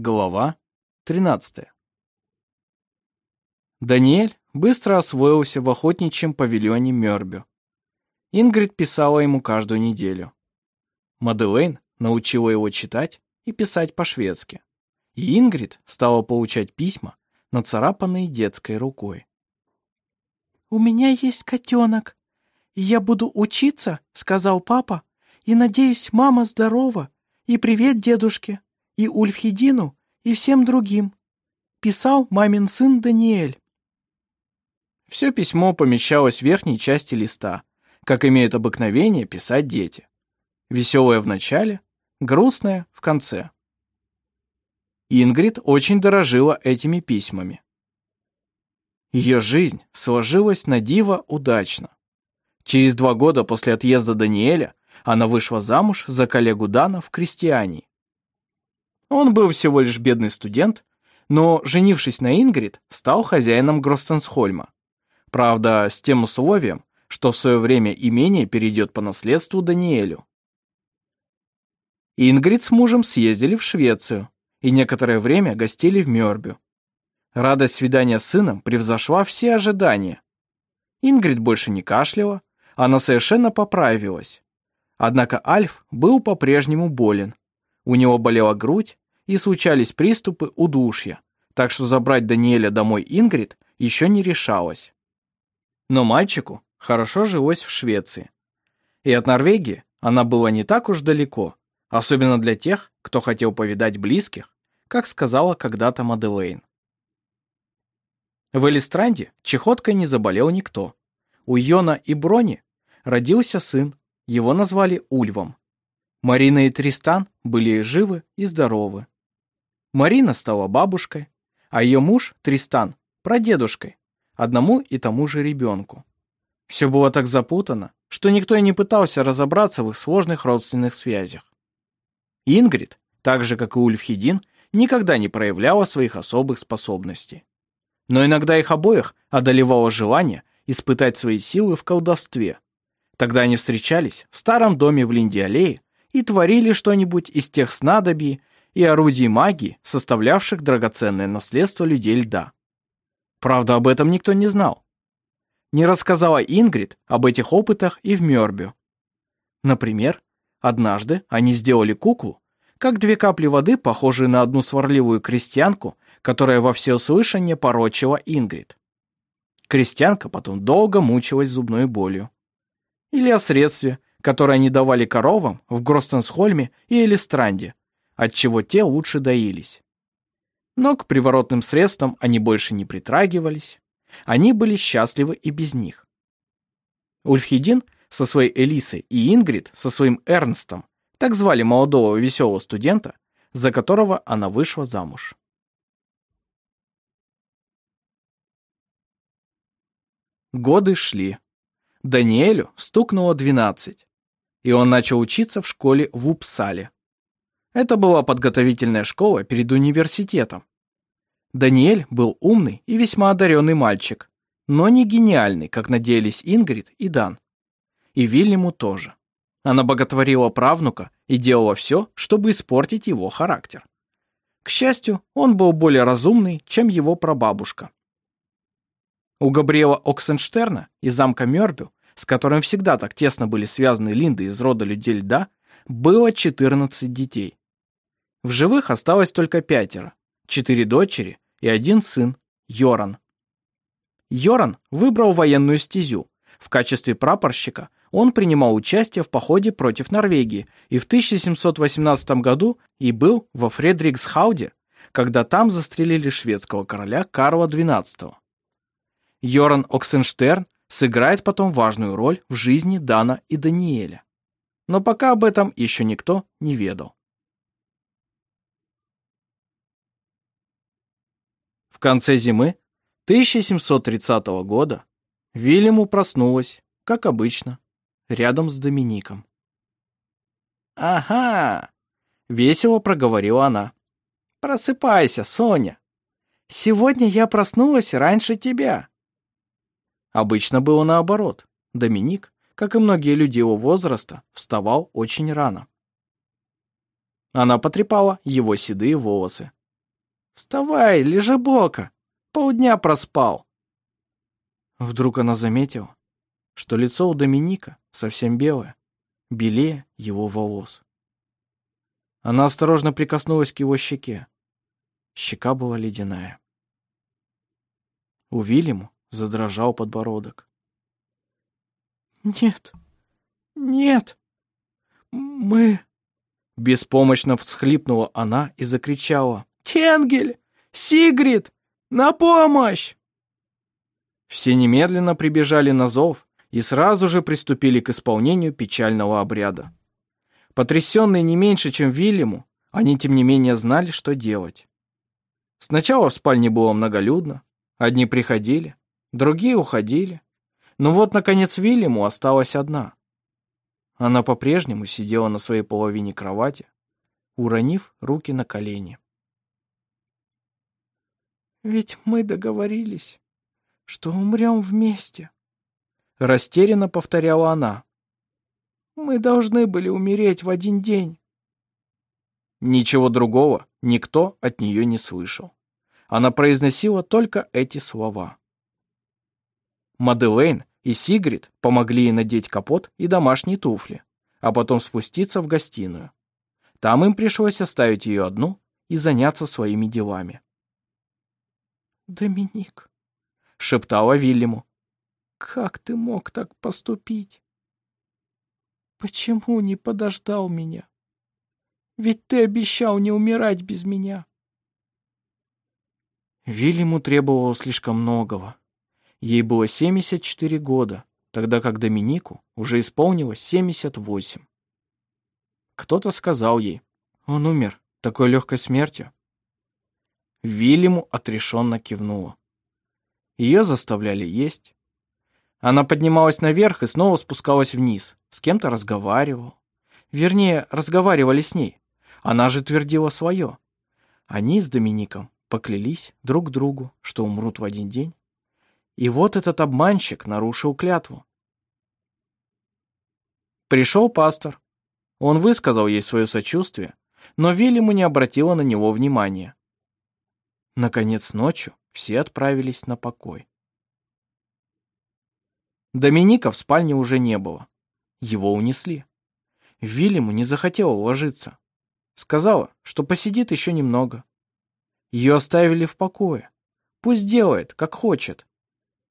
Глава 13. Даниэль быстро освоился в охотничьем павильоне Мёрбю. Ингрид писала ему каждую неделю. Маделейн научила его читать и писать по-шведски. И Ингрид стала получать письма, нацарапанные детской рукой. «У меня есть котенок, и я буду учиться», — сказал папа, «и надеюсь, мама здорова, и привет дедушке» и Ульфхедину, и всем другим. Писал мамин сын Даниэль. Все письмо помещалось в верхней части листа, как имеют обыкновение писать дети. Веселое в начале, грустное в конце. Ингрид очень дорожила этими письмами. Ее жизнь сложилась на диво удачно. Через два года после отъезда Даниэля она вышла замуж за коллегу Дана в крестьяне он был всего лишь бедный студент, но, женившись на Ингрид, стал хозяином Гростенсхольма. Правда, с тем условием, что в свое время имение перейдет по наследству Даниэлю. Ингрид с мужем съездили в Швецию и некоторое время гостили в Мёрбю. Радость свидания с сыном превзошла все ожидания. Ингрид больше не кашляла, она совершенно поправилась. Однако Альф был по-прежнему болен у него болела грудь и случались приступы удушья, так что забрать Даниэля домой Ингрид еще не решалась. Но мальчику хорошо жилось в Швеции. И от Норвегии она была не так уж далеко, особенно для тех, кто хотел повидать близких, как сказала когда-то Маделейн. В Элистранде чехоткой не заболел никто. У Йона и Брони родился сын, его назвали Ульвом. Марина и Тристан были живы и здоровы. Марина стала бабушкой, а ее муж, Тристан, прадедушкой, одному и тому же ребенку. Все было так запутано, что никто и не пытался разобраться в их сложных родственных связях. Ингрид, так же как и Ульфхедин, никогда не проявляла своих особых способностей. Но иногда их обоих одолевало желание испытать свои силы в колдовстве. Тогда они встречались в старом доме в Линде-аллее и творили что-нибудь из тех снадобий и орудий магии, составлявших драгоценное наследство людей льда. Правда, об этом никто не знал. Не рассказала Ингрид об этих опытах и в Мёрбю. Например, однажды они сделали куклу, как две капли воды, похожие на одну сварливую крестьянку, которая во всеуслышание порочила Ингрид. Крестьянка потом долго мучилась зубной болью. Или о средстве, которые они давали коровам в Гростенсхольме и Элистранде, отчего те лучше доились. Но к приворотным средствам они больше не притрагивались, они были счастливы и без них. Ульфхедин со своей Элисой и Ингрид со своим Эрнстом, так звали молодого веселого студента, за которого она вышла замуж. Годы шли. Даниэлю стукнуло двенадцать и он начал учиться в школе в Упсале. Это была подготовительная школа перед университетом. Даниэль был умный и весьма одаренный мальчик, но не гениальный, как надеялись Ингрид и Дан. И Вильяму тоже. Она боготворила правнука и делала все, чтобы испортить его характер. К счастью, он был более разумный, чем его прабабушка. У Габриэла Оксенштерна из замка Мёрбю с которым всегда так тесно были связаны Линды из рода людей льда, было 14 детей. В живых осталось только пятеро, четыре дочери и один сын, Йоран. Йоран выбрал военную стезю. В качестве прапорщика он принимал участие в походе против Норвегии и в 1718 году и был во Фредриксхауде, когда там застрелили шведского короля Карла XII. Йоран Оксенштерн сыграет потом важную роль в жизни Дана и Даниэля. Но пока об этом еще никто не ведал. В конце зимы 1730 года Вильяму проснулась, как обычно, рядом с Домиником. «Ага!» — весело проговорила она. «Просыпайся, Соня! Сегодня я проснулась раньше тебя. Обычно было наоборот. Доминик, как и многие люди его возраста, вставал очень рано. Она потрепала его седые волосы. Вставай, лежи бока. Полдня проспал. Вдруг она заметила, что лицо у Доминика совсем белое, белее его волос. Она осторожно прикоснулась к его щеке. Щека была ледяная. У Вильяму задрожал подбородок. «Нет, нет, мы...» Беспомощно всхлипнула она и закричала. «Тенгель! Сигрид! На помощь!» Все немедленно прибежали на зов и сразу же приступили к исполнению печального обряда. Потрясенные не меньше, чем Вильяму, они тем не менее знали, что делать. Сначала в спальне было многолюдно, одни приходили, другие уходили, но вот, наконец, Вильяму осталась одна. Она по-прежнему сидела на своей половине кровати, уронив руки на колени. «Ведь мы договорились, что умрем вместе», — растерянно повторяла она. «Мы должны были умереть в один день». Ничего другого никто от нее не слышал. Она произносила только эти слова. Маделейн и Сигрид помогли ей надеть капот и домашние туфли, а потом спуститься в гостиную. Там им пришлось оставить ее одну и заняться своими делами. «Доминик», — шептала Вильяму, — «как ты мог так поступить? Почему не подождал меня? Ведь ты обещал не умирать без меня». Вильяму требовалось слишком многого. Ей было 74 года, тогда как Доминику уже исполнилось 78. Кто-то сказал ей, он умер такой легкой смертью. Вильяму отрешенно кивнула. Ее заставляли есть. Она поднималась наверх и снова спускалась вниз, с кем-то разговаривала. Вернее, разговаривали с ней. Она же твердила свое. Они с Домиником поклялись друг другу, что умрут в один день, и вот этот обманщик нарушил клятву. Пришел пастор. Он высказал ей свое сочувствие, но Вильяму не обратила на него внимания. Наконец ночью все отправились на покой. Доминика в спальне уже не было. Его унесли. Вильяму не захотела ложиться. Сказала, что посидит еще немного. Ее оставили в покое. Пусть делает, как хочет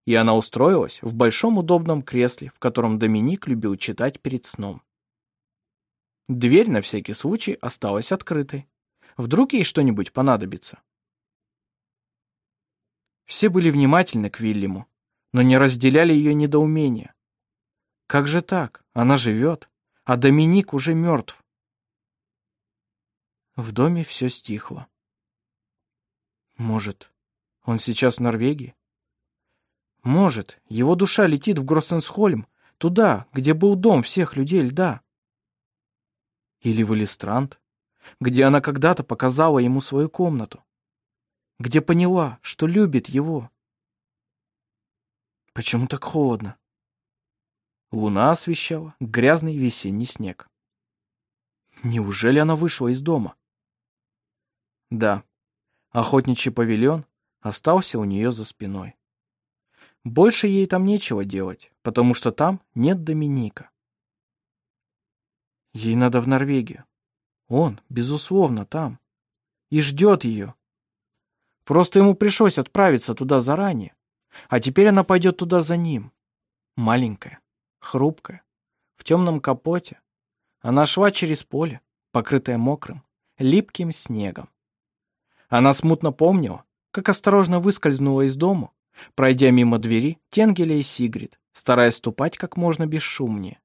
и она устроилась в большом удобном кресле, в котором Доминик любил читать перед сном. Дверь на всякий случай осталась открытой. Вдруг ей что-нибудь понадобится. Все были внимательны к Вильяму, но не разделяли ее недоумения. Как же так? Она живет, а Доминик уже мертв. В доме все стихло. Может, он сейчас в Норвегии? Может, его душа летит в Гроссенсхольм, туда, где был дом всех людей льда. Или в Элистранд, где она когда-то показала ему свою комнату, где поняла, что любит его. Почему так холодно? Луна освещала грязный весенний снег. Неужели она вышла из дома? Да, охотничий павильон остался у нее за спиной. Больше ей там нечего делать, потому что там нет Доминика. Ей надо в Норвегию. Он, безусловно, там. И ждет ее. Просто ему пришлось отправиться туда заранее. А теперь она пойдет туда за ним. Маленькая, хрупкая, в темном капоте. Она шла через поле, покрытое мокрым, липким снегом. Она смутно помнила, как осторожно выскользнула из дому пройдя мимо двери Тенгеля и Сигрид, стараясь ступать как можно бесшумнее.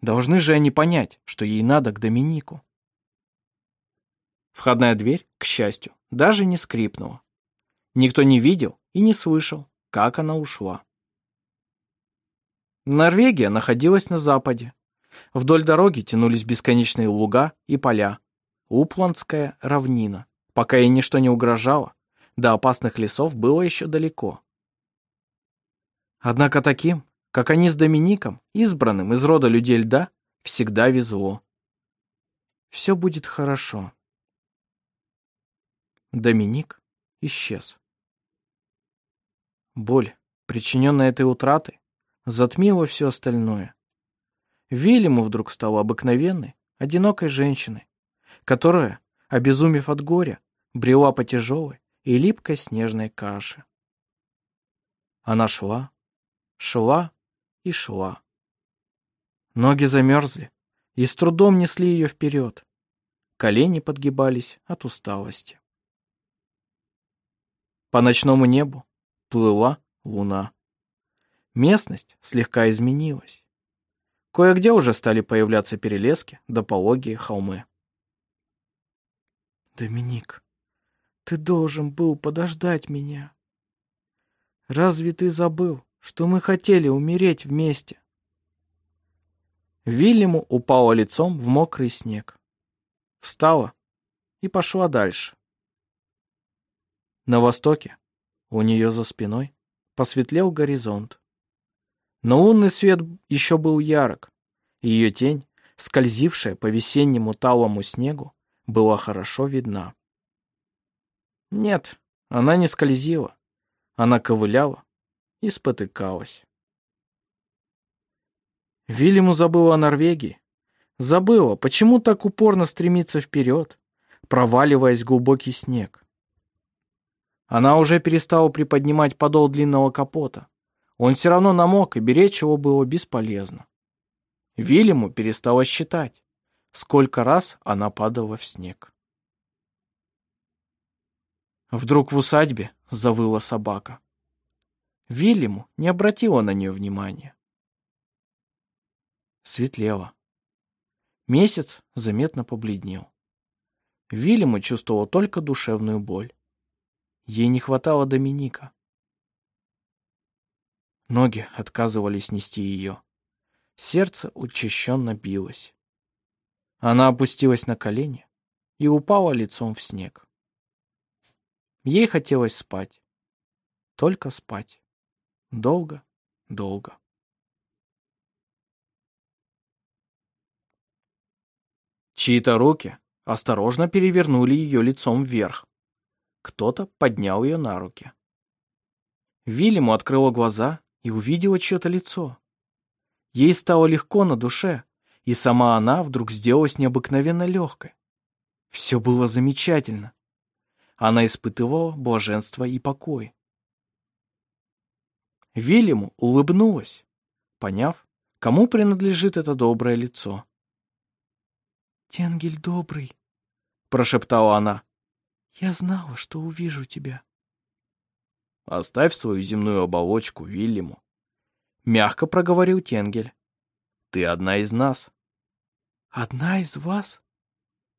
Должны же они понять, что ей надо к Доминику. Входная дверь, к счастью, даже не скрипнула. Никто не видел и не слышал, как она ушла. Норвегия находилась на западе. Вдоль дороги тянулись бесконечные луга и поля. Упландская равнина. Пока ей ничто не угрожало, до опасных лесов было еще далеко. Однако таким, как они с Домиником, избранным из рода людей льда, всегда везло. Все будет хорошо. Доминик исчез. Боль, причиненная этой утратой, затмила все остальное. Вильяму вдруг стала обыкновенной, одинокой женщиной, которая, обезумев от горя, брела по тяжелой и липкой снежной каше. Она шла, шла и шла. Ноги замерзли и с трудом несли ее вперед. Колени подгибались от усталости. По ночному небу плыла луна. Местность слегка изменилась. Кое-где уже стали появляться перелески да холмы. «Доминик, ты должен был подождать меня. Разве ты забыл, что мы хотели умереть вместе?» Вильяму упала лицом в мокрый снег. Встала и пошла дальше. На востоке, у нее за спиной, посветлел горизонт. Но лунный свет еще был ярок, и ее тень, скользившая по весеннему талому снегу, была хорошо видна. Нет, она не скользила, она ковыляла и спотыкалась. Вильяму забыла о Норвегии. Забыла, почему так упорно стремится вперед, проваливаясь в глубокий снег. Она уже перестала приподнимать подол длинного капота. Он все равно намок, и беречь его было бесполезно. Вильяму перестала считать, сколько раз она падала в снег. Вдруг в усадьбе завыла собака. Вильяму не обратила на нее внимания. Светлело. Месяц заметно побледнел. Вильяму чувствовал только душевную боль. Ей не хватало Доминика. Ноги отказывались нести ее. Сердце учащенно билось. Она опустилась на колени и упала лицом в снег. Ей хотелось спать. Только спать. Долго, долго. Чьи-то руки осторожно перевернули ее лицом вверх. Кто-то поднял ее на руки. Вильяму открыла глаза и увидела чье-то лицо. Ей стало легко на душе, и сама она вдруг сделалась необыкновенно легкой. Все было замечательно. Она испытывала блаженство и покой. Вильяму улыбнулась, поняв, кому принадлежит это доброе лицо. «Тенгель добрый», — прошептала она. Я знала, что увижу тебя. Оставь свою земную оболочку Вильяму. Мягко проговорил Тенгель. Ты одна из нас. Одна из вас?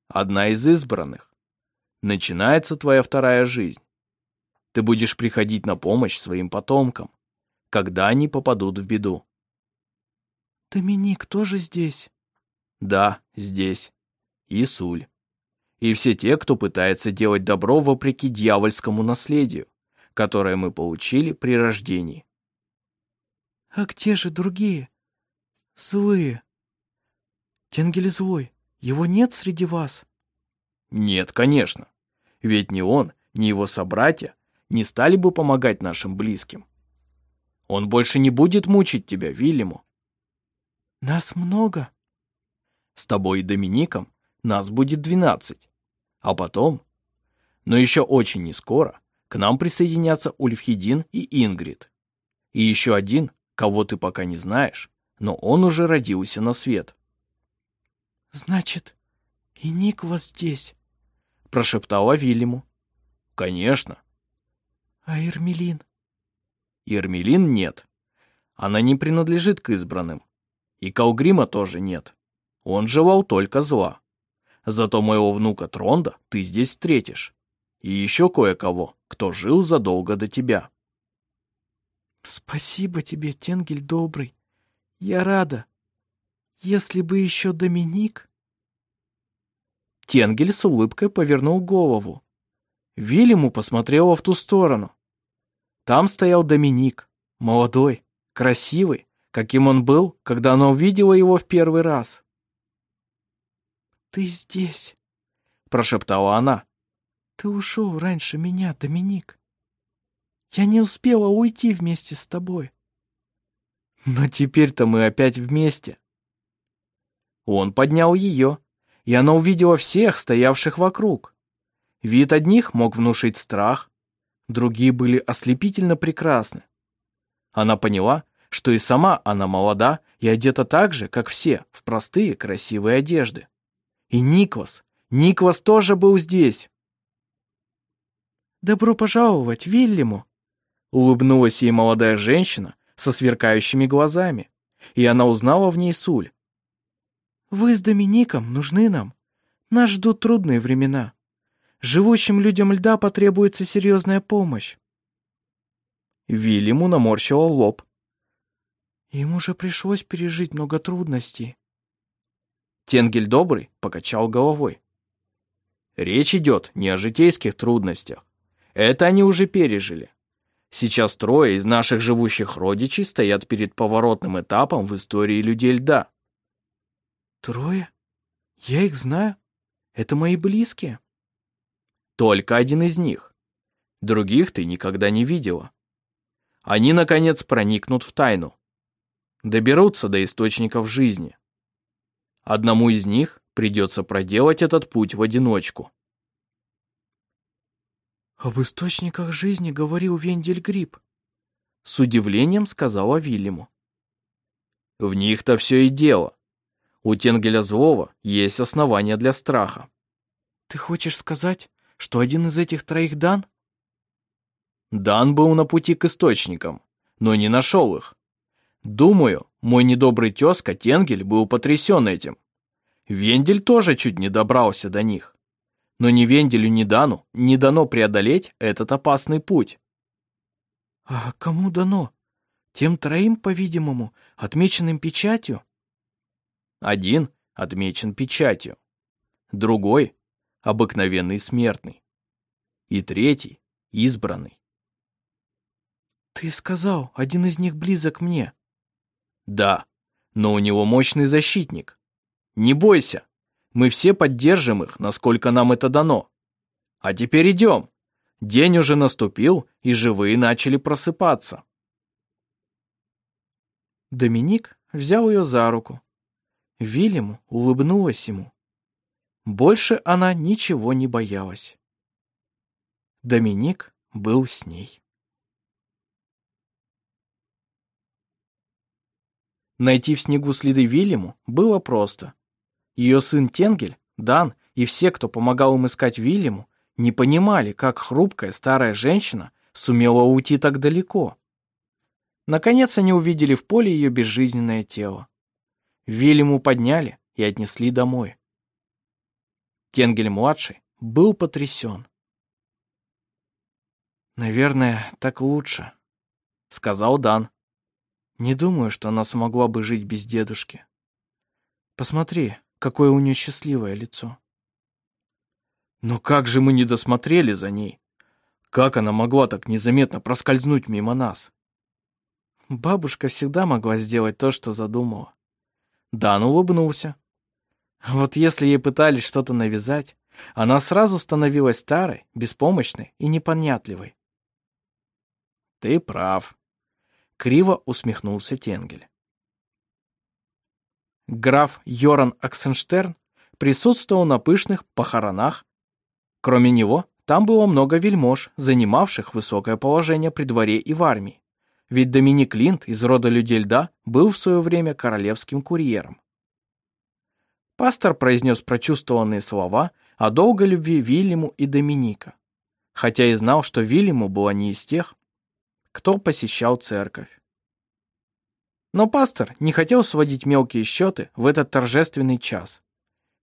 Одна из избранных. Начинается твоя вторая жизнь. Ты будешь приходить на помощь своим потомкам, когда они попадут в беду. Доминик тоже здесь? Да, здесь. И Суль и все те, кто пытается делать добро вопреки дьявольскому наследию, которое мы получили при рождении. А где же другие? Злые. Тенгель злой, его нет среди вас? Нет, конечно. Ведь ни он, ни его собратья не стали бы помогать нашим близким. Он больше не будет мучить тебя, Вильяму. Нас много. С тобой и Домиником нас будет двенадцать. А потом, но еще очень не скоро, к нам присоединятся Ульфхедин и Ингрид. И еще один, кого ты пока не знаешь, но он уже родился на свет. «Значит, и Ник вас здесь?» — прошептала Вильяму. «Конечно». «А Ермелин?» «Ермелин нет. Она не принадлежит к избранным. И Калгрима тоже нет. Он желал только зла. Зато моего внука Тронда ты здесь встретишь. И еще кое-кого, кто жил задолго до тебя. Спасибо тебе, Тенгель добрый. Я рада. Если бы еще Доминик... Тенгель с улыбкой повернул голову. Вильяму посмотрела в ту сторону. Там стоял Доминик, молодой, красивый, каким он был, когда она увидела его в первый раз ты здесь», — прошептала она. Ты ушел раньше меня, Доминик. Я не успела уйти вместе с тобой. Но теперь-то мы опять вместе. Он поднял ее, и она увидела всех, стоявших вокруг. Вид одних мог внушить страх, другие были ослепительно прекрасны. Она поняла, что и сама она молода и одета так же, как все, в простые красивые одежды. И Никвас, Никвас тоже был здесь. «Добро пожаловать, Вильяму!» Улыбнулась ей молодая женщина со сверкающими глазами, и она узнала в ней Суль. «Вы с Домиником нужны нам. Нас ждут трудные времена. Живущим людям льда потребуется серьезная помощь». Вильяму наморщила лоб. Ему уже пришлось пережить много трудностей. Тенгель Добрый покачал головой. Речь идет не о житейских трудностях. Это они уже пережили. Сейчас трое из наших живущих родичей стоят перед поворотным этапом в истории людей льда. Трое? Я их знаю. Это мои близкие. Только один из них. Других ты никогда не видела. Они, наконец, проникнут в тайну. Доберутся до источников жизни. Одному из них придется проделать этот путь в одиночку. «Об источниках жизни говорил Вендель Гриб», — с удивлением сказала Вильяму. «В них-то все и дело. У Тенгеля Злого есть основания для страха». «Ты хочешь сказать, что один из этих троих Дан?» Дан был на пути к источникам, но не нашел их. Думаю, мой недобрый тезка Тенгель был потрясен этим. Вендель тоже чуть не добрался до них. Но ни Венделю, ни Дану не дано преодолеть этот опасный путь. А кому дано? Тем троим, по-видимому, отмеченным печатью? Один отмечен печатью, другой — обыкновенный смертный, и третий — избранный. Ты сказал, один из них близок мне. Да, но у него мощный защитник. Не бойся, мы все поддержим их, насколько нам это дано. А теперь идем. День уже наступил, и живые начали просыпаться. Доминик взял ее за руку. Вильяму улыбнулась ему. Больше она ничего не боялась. Доминик был с ней. Найти в снегу следы Вильяму было просто. Ее сын Тенгель, Дан и все, кто помогал им искать Вильяму, не понимали, как хрупкая старая женщина сумела уйти так далеко. Наконец они увидели в поле ее безжизненное тело. Вильяму подняли и отнесли домой. Тенгель-младший был потрясен. «Наверное, так лучше», — сказал Дан. «Не думаю, что она смогла бы жить без дедушки. Посмотри, Какое у нее счастливое лицо. Но как же мы не досмотрели за ней? Как она могла так незаметно проскользнуть мимо нас? Бабушка всегда могла сделать то, что задумала. Дан улыбнулся. Вот если ей пытались что-то навязать, она сразу становилась старой, беспомощной и непонятливой. Ты прав. Криво усмехнулся Тенгель граф Йоран Аксенштерн присутствовал на пышных похоронах. Кроме него, там было много вельмож, занимавших высокое положение при дворе и в армии. Ведь Доминик Линд из рода людей льда был в свое время королевским курьером. Пастор произнес прочувствованные слова о долгой любви Вильяму и Доминика, хотя и знал, что Вильяму была не из тех, кто посещал церковь. Но пастор не хотел сводить мелкие счеты в этот торжественный час.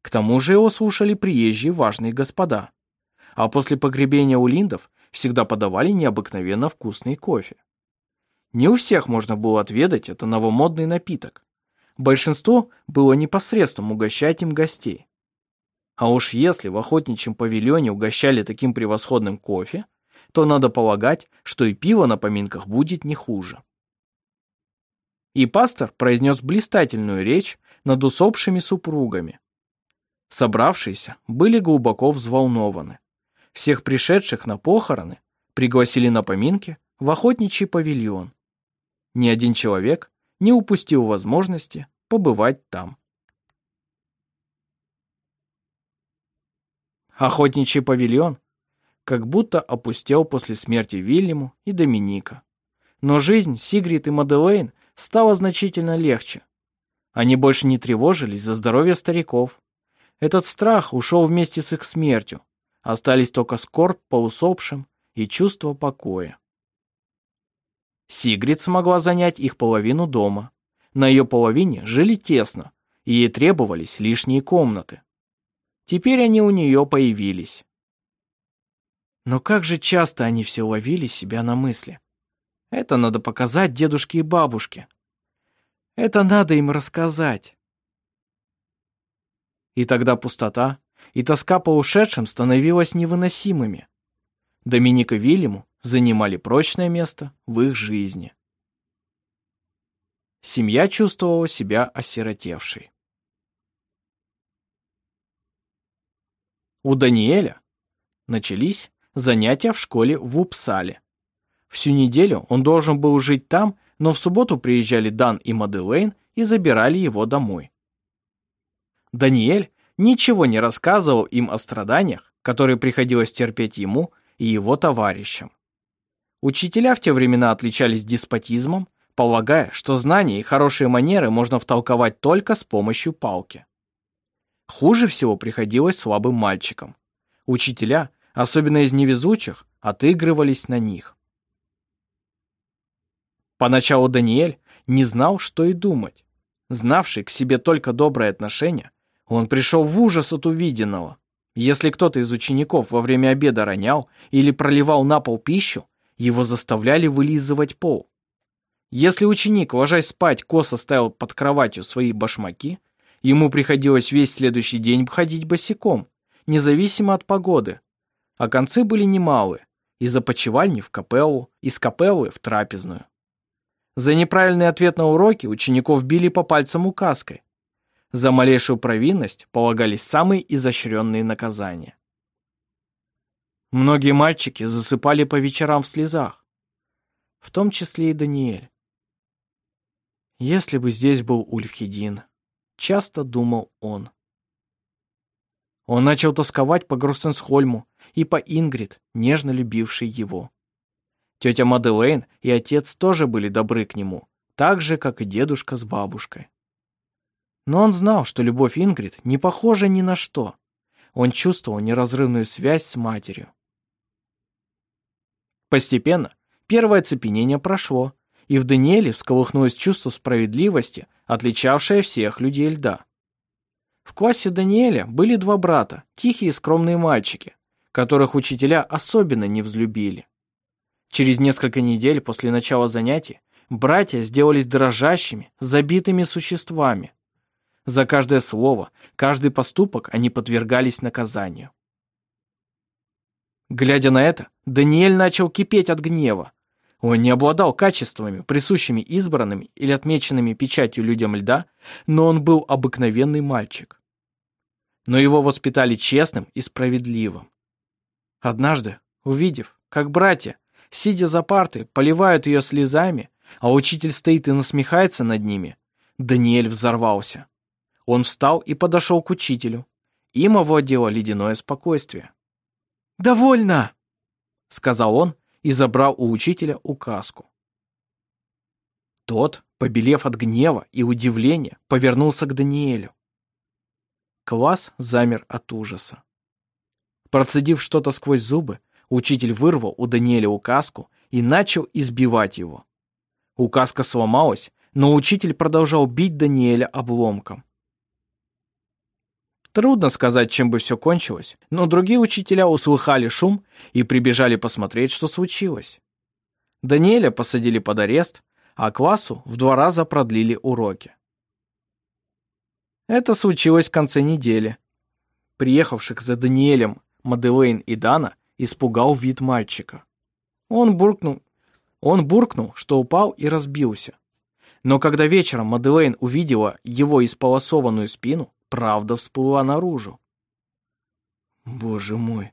К тому же его слушали приезжие важные господа. А после погребения у линдов всегда подавали необыкновенно вкусный кофе. Не у всех можно было отведать это новомодный напиток. Большинство было непосредством угощать им гостей. А уж если в охотничьем павильоне угощали таким превосходным кофе, то надо полагать, что и пиво на поминках будет не хуже и пастор произнес блистательную речь над усопшими супругами. Собравшиеся были глубоко взволнованы. Всех пришедших на похороны пригласили на поминки в охотничий павильон. Ни один человек не упустил возможности побывать там. Охотничий павильон как будто опустел после смерти Вильяму и Доминика. Но жизнь Сигрид и Маделейн стала значительно легче. Они больше не тревожились за здоровье стариков. Этот страх ушел вместе с их смертью. Остались только скорбь по усопшим и чувство покоя. Сигрид смогла занять их половину дома. На ее половине жили тесно, и ей требовались лишние комнаты. Теперь они у нее появились. Но как же часто они все ловили себя на мысли. Это надо показать дедушке и бабушке. Это надо им рассказать. И тогда пустота и тоска по ушедшим становилась невыносимыми. Доминика Вильяму занимали прочное место в их жизни. Семья чувствовала себя осиротевшей. У Даниэля начались занятия в школе в Упсале. Всю неделю он должен был жить там, но в субботу приезжали Дан и Маделейн и забирали его домой. Даниэль ничего не рассказывал им о страданиях, которые приходилось терпеть ему и его товарищам. Учителя в те времена отличались деспотизмом, полагая, что знания и хорошие манеры можно втолковать только с помощью палки. Хуже всего приходилось слабым мальчикам. Учителя, особенно из невезучих, отыгрывались на них. Поначалу Даниэль не знал, что и думать. Знавший к себе только доброе отношение, он пришел в ужас от увиденного. Если кто-то из учеников во время обеда ронял или проливал на пол пищу, его заставляли вылизывать пол. Если ученик, ложась спать, косо ставил под кроватью свои башмаки, Ему приходилось весь следующий день ходить босиком, независимо от погоды. А концы были немалые, из опочивальни в капеллу, из капеллы в трапезную. За неправильный ответ на уроки учеников били по пальцам указкой. За малейшую провинность полагались самые изощренные наказания. Многие мальчики засыпали по вечерам в слезах, в том числе и Даниэль. Если бы здесь был Ульфхедин, часто думал он. Он начал тосковать по Груссенсхольму и по Ингрид, нежно любившей его. Тетя Маделейн и отец тоже были добры к нему, так же, как и дедушка с бабушкой. Но он знал, что любовь Ингрид не похожа ни на что. Он чувствовал неразрывную связь с матерью. Постепенно первое цепенение прошло, и в Даниэле всколыхнулось чувство справедливости, отличавшее всех людей льда. В классе Даниэля были два брата, тихие и скромные мальчики, которых учителя особенно не взлюбили. Через несколько недель после начала занятий братья сделались дрожащими, забитыми существами. За каждое слово, каждый поступок они подвергались наказанию. Глядя на это, Даниэль начал кипеть от гнева. Он не обладал качествами, присущими избранным или отмеченными печатью людям льда, но он был обыкновенный мальчик. Но его воспитали честным и справедливым. Однажды, увидев, как братья, сидя за партой, поливают ее слезами, а учитель стоит и насмехается над ними, Даниэль взорвался. Он встал и подошел к учителю. Им овладело ледяное спокойствие. «Довольно!» — сказал он и забрал у учителя указку. Тот, побелев от гнева и удивления, повернулся к Даниэлю. Класс замер от ужаса. Процедив что-то сквозь зубы, учитель вырвал у Даниэля указку и начал избивать его. Указка сломалась, но учитель продолжал бить Даниэля обломком. Трудно сказать, чем бы все кончилось, но другие учителя услыхали шум и прибежали посмотреть, что случилось. Даниэля посадили под арест, а классу в два раза продлили уроки. Это случилось в конце недели. Приехавших за Даниэлем Маделейн и Дана испугал вид мальчика. Он буркнул, он буркнул, что упал и разбился. Но когда вечером Маделейн увидела его исполосованную спину, правда всплыла наружу. «Боже мой,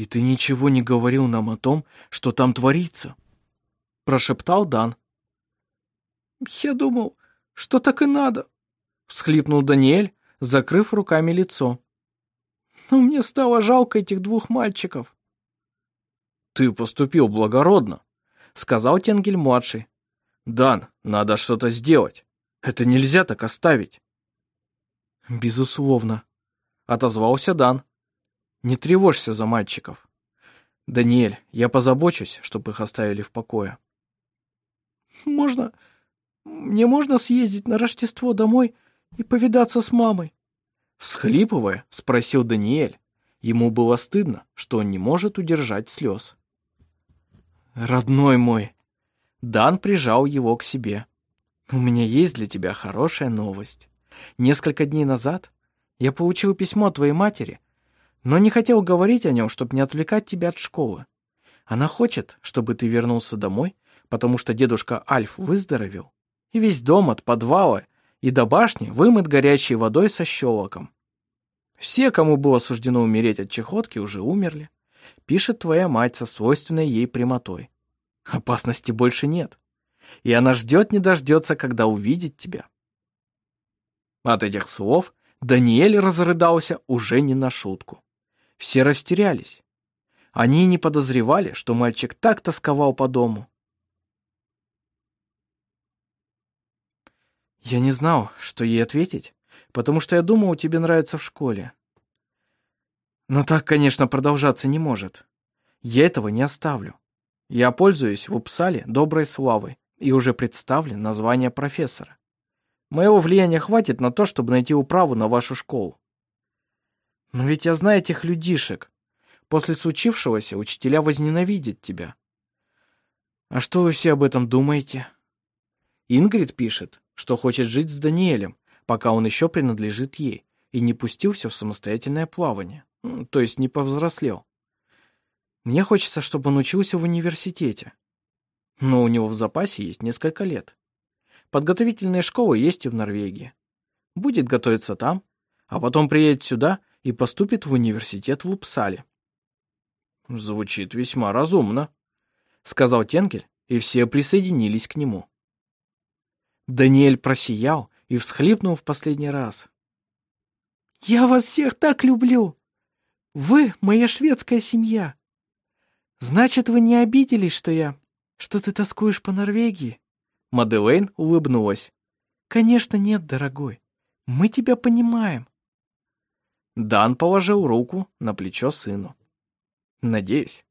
«И ты ничего не говорил нам о том, что там творится?» Прошептал Дан. «Я думал, что так и надо», — всхлипнул Даниэль, закрыв руками лицо. «Но мне стало жалко этих двух мальчиков». «Ты поступил благородно», — сказал Тенгель-младший. «Дан, надо что-то сделать. Это нельзя так оставить». «Безусловно», — отозвался Дан. «Не тревожься за мальчиков. Даниэль, я позабочусь, чтобы их оставили в покое». «Можно... Мне можно съездить на Рождество домой и повидаться с мамой?» Всхлипывая, спросил Даниэль. Ему было стыдно, что он не может удержать слез. «Родной мой!» Дан прижал его к себе. «У меня есть для тебя хорошая новость. Несколько дней назад я получил письмо от твоей матери, но не хотел говорить о нем, чтобы не отвлекать тебя от школы. Она хочет, чтобы ты вернулся домой, потому что дедушка Альф выздоровел, и весь дом от подвала и до башни вымыт горячей водой со щелоком. Все, кому было суждено умереть от чехотки, уже умерли. Пишет твоя мать со свойственной ей прямотой. Опасности больше нет. И она ждет не дождется, когда увидит тебя. От этих слов Даниэль разрыдался уже не на шутку. Все растерялись. Они не подозревали, что мальчик так тосковал по дому. Я не знал, что ей ответить, потому что я думал, тебе нравится в школе. Но так, конечно, продолжаться не может. Я этого не оставлю. Я пользуюсь в Упсале доброй славой и уже представлен на звание профессора. Моего влияния хватит на то, чтобы найти управу на вашу школу. Но ведь я знаю этих людишек. После случившегося учителя возненавидят тебя. А что вы все об этом думаете? Ингрид пишет, что хочет жить с Даниэлем, пока он еще принадлежит ей, и не пустился в самостоятельное плавание, то есть не повзрослел. Мне хочется, чтобы он учился в университете. Но у него в запасе есть несколько лет. Подготовительные школы есть и в Норвегии. Будет готовиться там, а потом приедет сюда и поступит в университет в Упсале. Звучит весьма разумно, сказал Тенкель, и все присоединились к нему. Даниэль просиял и всхлипнул в последний раз. «Я вас всех так люблю! Вы моя шведская семья! Значит, вы не обиделись, что я... что ты тоскуешь по Норвегии?» Маделейн улыбнулась. «Конечно нет, дорогой. Мы тебя понимаем». Дан положил руку на плечо сыну. «Надеюсь,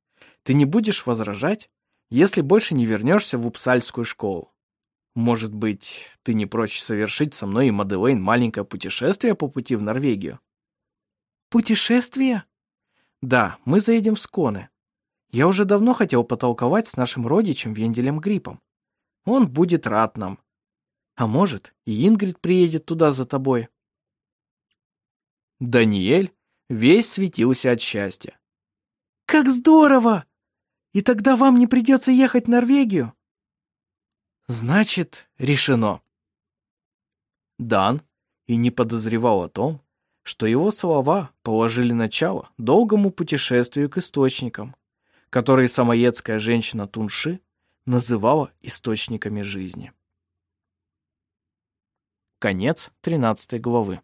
ты не будешь возражать, если больше не вернешься в Упсальскую школу. Может быть, ты не прочь совершить со мной и Маделейн маленькое путешествие по пути в Норвегию?» «Путешествие?» «Да, мы заедем в Сконы. Я уже давно хотел потолковать с нашим родичем Венделем Гриппом. Он будет рад нам. А может, и Ингрид приедет туда за тобой. Даниэль весь светился от счастья. «Как здорово! И тогда вам не придется ехать в Норвегию?» «Значит, решено». Дан и не подозревал о том, что его слова положили начало долгому путешествию к источникам, которые самоедская женщина Тунши называла источниками жизни. Конец 13 главы.